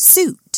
suit.